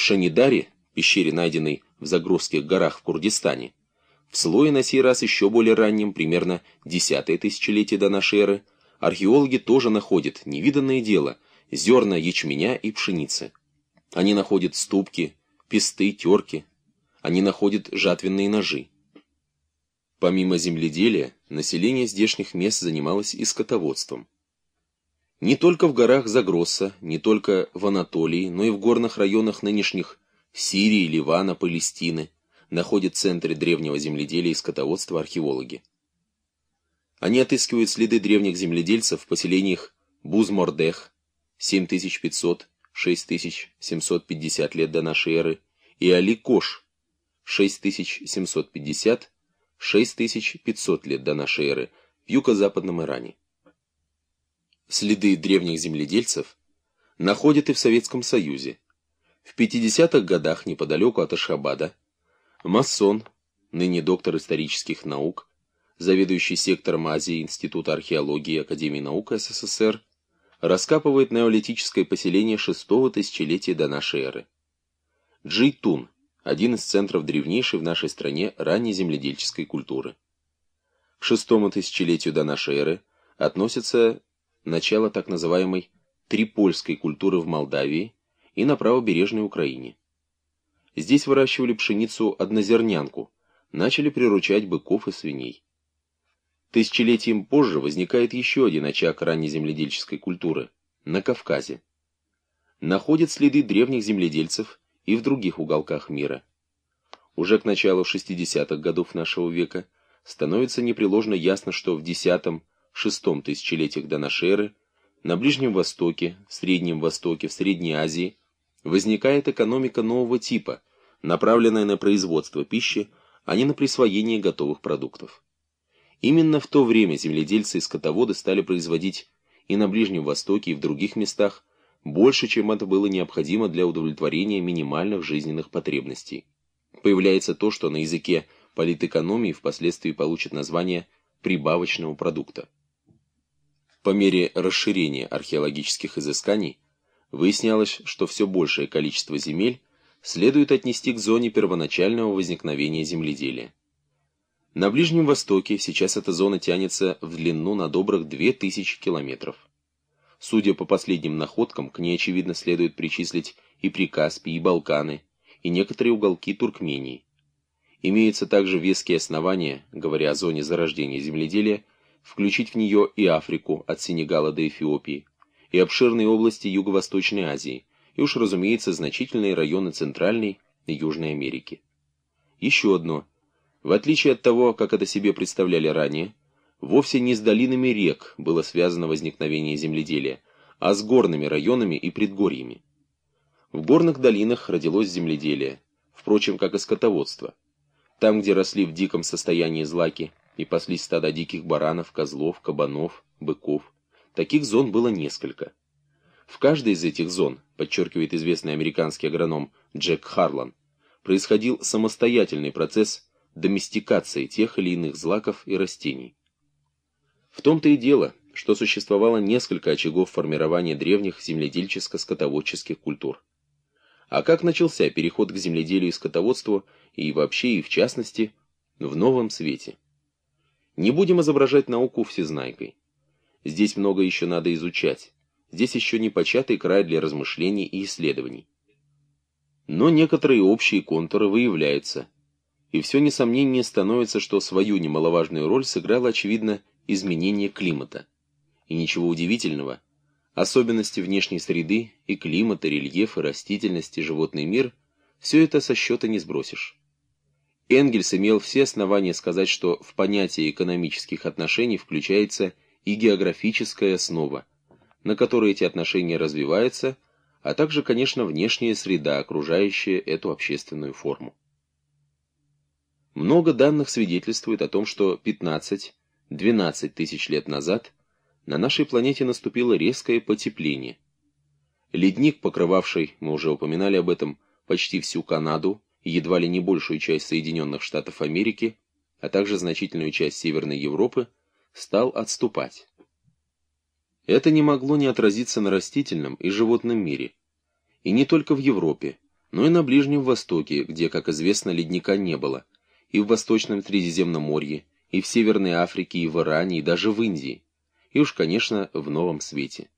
В Шанидаре, пещере, найденной в Загрузских горах в Курдистане, в слое на сей раз еще более раннем, примерно десятое тысячелетие до нашей эры, археологи тоже находят невиданное дело – зерна ячменя и пшеницы. Они находят ступки, песты, терки. Они находят жатвенные ножи. Помимо земледелия, население здешних мест занималось и скотоводством. Не только в горах Загросса, не только в Анатолии, но и в горных районах нынешних Сирии, Ливана, Палестины находят центры древнего земледелия и скотоводства археологи. Они отыскивают следы древних земледельцев в поселениях Бузмордех 7500-6750 лет до нашей эры и Али-Кош 6750-6500 лет до нашей эры в юго-западном Иране. Следы древних земледельцев находят и в Советском Союзе. В 50-х годах неподалеку от Ашхабада масон, ныне доктор исторических наук, заведующий сектором Азии Института археологии Академии наук СССР, раскапывает неолитическое поселение шестого тысячелетия до нашей эры. Джейтун – один из центров древнейшей в нашей стране ранней земледельческой культуры. К шестому тысячелетию до нашей эры относится начало так называемой трипольской культуры в Молдавии и на правобережной Украине. Здесь выращивали пшеницу-однозернянку, начали приручать быков и свиней. Тысячелетием позже возникает еще один очаг раннеземледельческой культуры – на Кавказе. Находят следы древних земледельцев и в других уголках мира. Уже к началу 60-х годов нашего века становится непреложно ясно, что в X-VI тысячелетиях до нашей эры на Ближнем Востоке, в Среднем Востоке, в Средней Азии возникает экономика нового типа, направленная на производство пищи, а не на присвоение готовых продуктов. Именно в то время земледельцы и скотоводы стали производить и на Ближнем Востоке, и в других местах больше, чем это было необходимо для удовлетворения минимальных жизненных потребностей. Появляется то, что на языке политэкономии впоследствии получит название прибавочного продукта. По мере расширения археологических изысканий выяснялось, что все большее количество земель следует отнести к зоне первоначального возникновения земледелия. На Ближнем Востоке сейчас эта зона тянется в длину на добрых 2000 километров. Судя по последним находкам, к ней, очевидно, следует причислить и Прикаспий, и Балканы, и некоторые уголки Туркмении. Имеются также веские основания, говоря о зоне зарождения земледелия, включить в нее и Африку от Сенегала до Эфиопии, и обширные области Юго-Восточной Азии, и уж, разумеется, значительные районы Центральной и Южной Америки. Еще одно – в отличие от того, как это себе представляли ранее, вовсе не с долинами рек было связано возникновение земледелия, а с горными районами и предгорьями. В горных долинах родилось земледелие, впрочем, как и скотоводство. Там, где росли в диком состоянии злаки и паслись стада диких баранов, козлов, кабанов, быков, таких зон было несколько. В каждой из этих зон, подчеркивает известный американский агроном Джек Харлан, происходил самостоятельный процесс доместикации тех или иных злаков и растений. В том-то и дело, что существовало несколько очагов формирования древних земледельческо-скотоводческих культур. А как начался переход к земледелию и скотоводству, и вообще, и в частности, в новом свете? Не будем изображать науку всезнайкой. Здесь много еще надо изучать. Здесь еще не початый край для размышлений и исследований. Но некоторые общие контуры выявляются – и все несомнение становится, что свою немаловажную роль сыграло, очевидно, изменение климата. И ничего удивительного, особенности внешней среды и климата, рельеф и растительность и животный мир – все это со счета не сбросишь. Энгельс имел все основания сказать, что в понятие экономических отношений включается и географическая основа, на которой эти отношения развиваются, а также, конечно, внешняя среда, окружающая эту общественную форму. Много данных свидетельствует о том, что 15-12 тысяч лет назад на нашей планете наступило резкое потепление. Ледник, покрывавший, мы уже упоминали об этом, почти всю Канаду едва ли не большую часть Соединенных Штатов Америки, а также значительную часть Северной Европы, стал отступать. Это не могло не отразиться на растительном и животном мире. И не только в Европе, но и на Ближнем Востоке, где, как известно, ледника не было, и в Восточном Средиземноморье, и в Северной Африке, и в Иране, и даже в Индии, и уж, конечно, в Новом Свете.